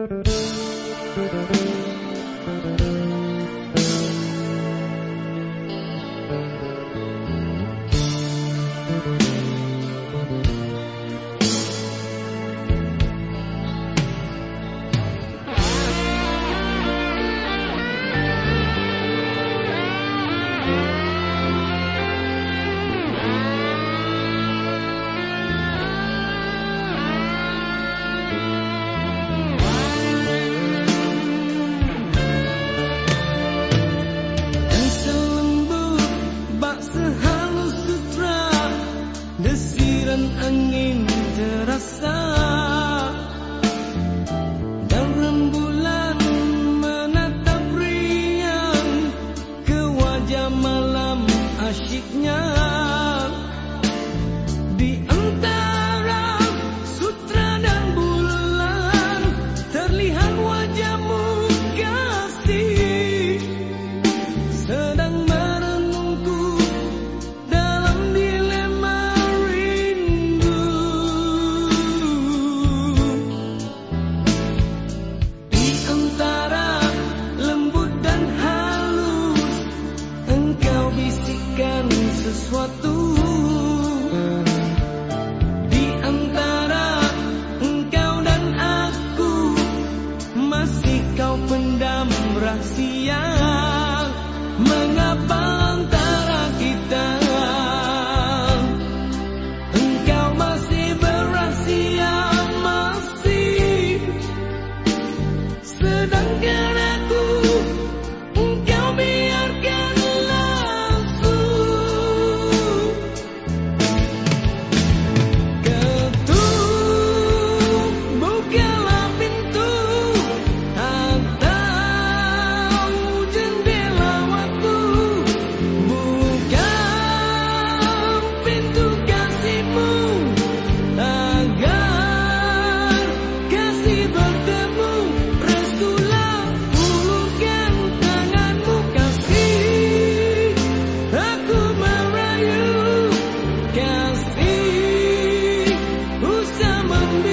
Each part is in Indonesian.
Thank you. Desiran angin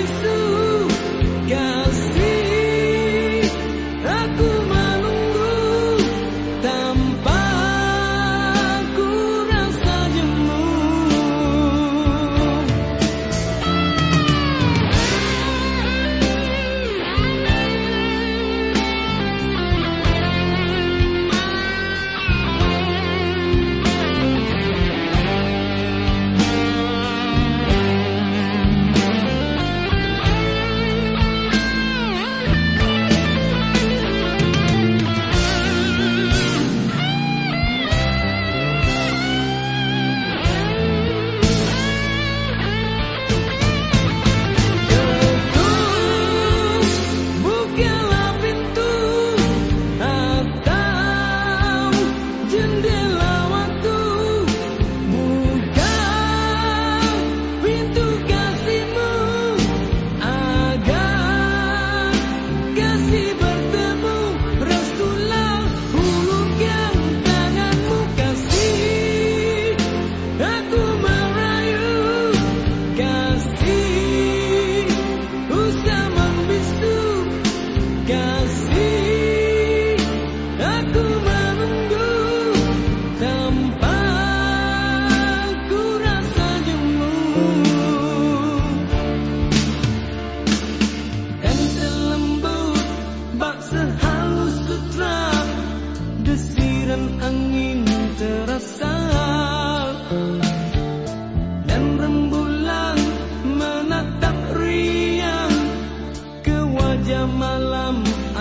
through.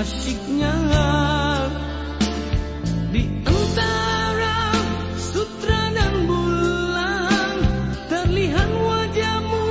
asyiknya di antara sutra dan bulan terlihat wajahmu.